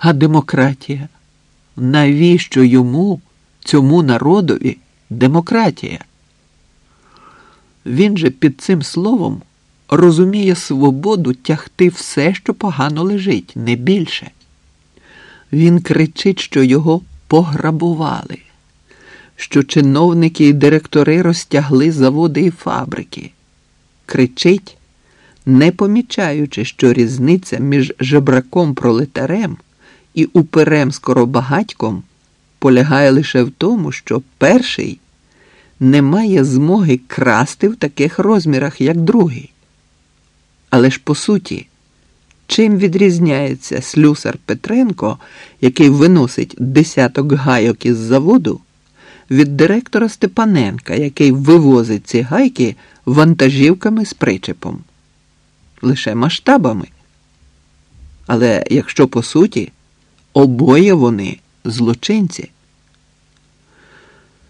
А демократія? Навіщо йому, цьому народові, демократія? Він же під цим словом розуміє свободу тягти все, що погано лежить, не більше. Він кричить, що його пограбували, що чиновники і директори розтягли заводи і фабрики. Кричить, не помічаючи, що різниця між жебраком пролетарем і уперем скоробагатьком полягає лише в тому, що перший не має змоги красти в таких розмірах, як другий. Але ж по суті, чим відрізняється слюсар Петренко, який виносить десяток гайок із заводу, від директора Степаненка, який вивозить ці гайки вантажівками з причепом? Лише масштабами. Але якщо по суті, обоє вони злочинці.